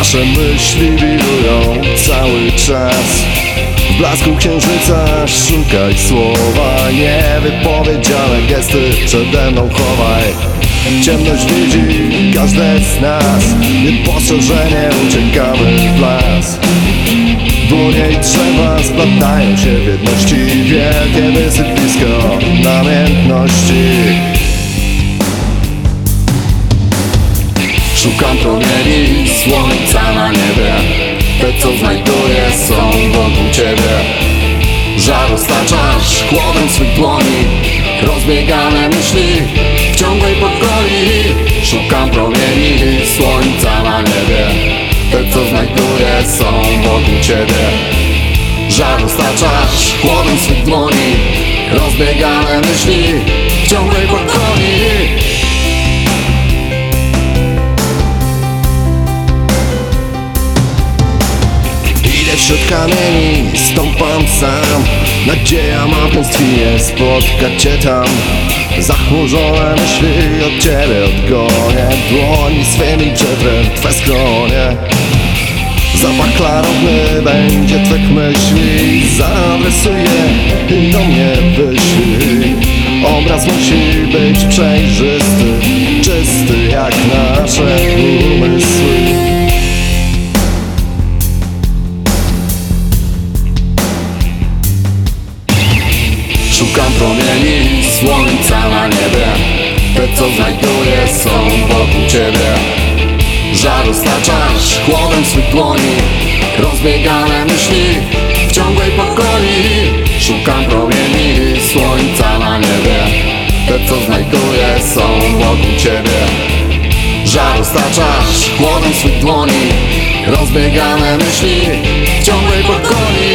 Nasze myśli wirują cały czas. W blasku księżyca szukaj słowa Niewypowiedziane gesty przede mną chowaj. Ciemność widzi każde z nas Niepostrzeżenie uciekamy w las. Dłonie i drzewa splatają się w jedności Wielkie wysypisko namiętności Szukam promieni słońca na niebie. Te co znajduję są wokół ciebie. Żar staczasz chłodem swych dłoni. Rozbiegane myśli w ciągłej pogoni Szukam promieni słońca na niebie. Te co znajduję są wokół ciebie. Żar staczasz chłodem swych dłoni. Rozbiegane myśli w ciągłej pogoni wśród kamieni, stąpam sam. Nadzieja ma pęstwinie spotkać cię tam. Zachmurzone myśli od ciebie odgonię. Dłoni swymi przetrę twe skronie. Zapach klarowny będzie twych myśli. Zaadresuję i do mnie wyślij. Obraz musi być przejrzysty Czysty jak nasze promieni słońca na niebie. Te co znajduję są wokół ciebie. Żar staczasz chłodem swych dłoni. Rozbiegane myśli w ciągłej pogoni. Szukam promieni słońca na niebie. Te co znajduję są wokół ciebie. Żar staczasz chłodem swych dłoni. Rozbiegane myśli w ciągłej pogoni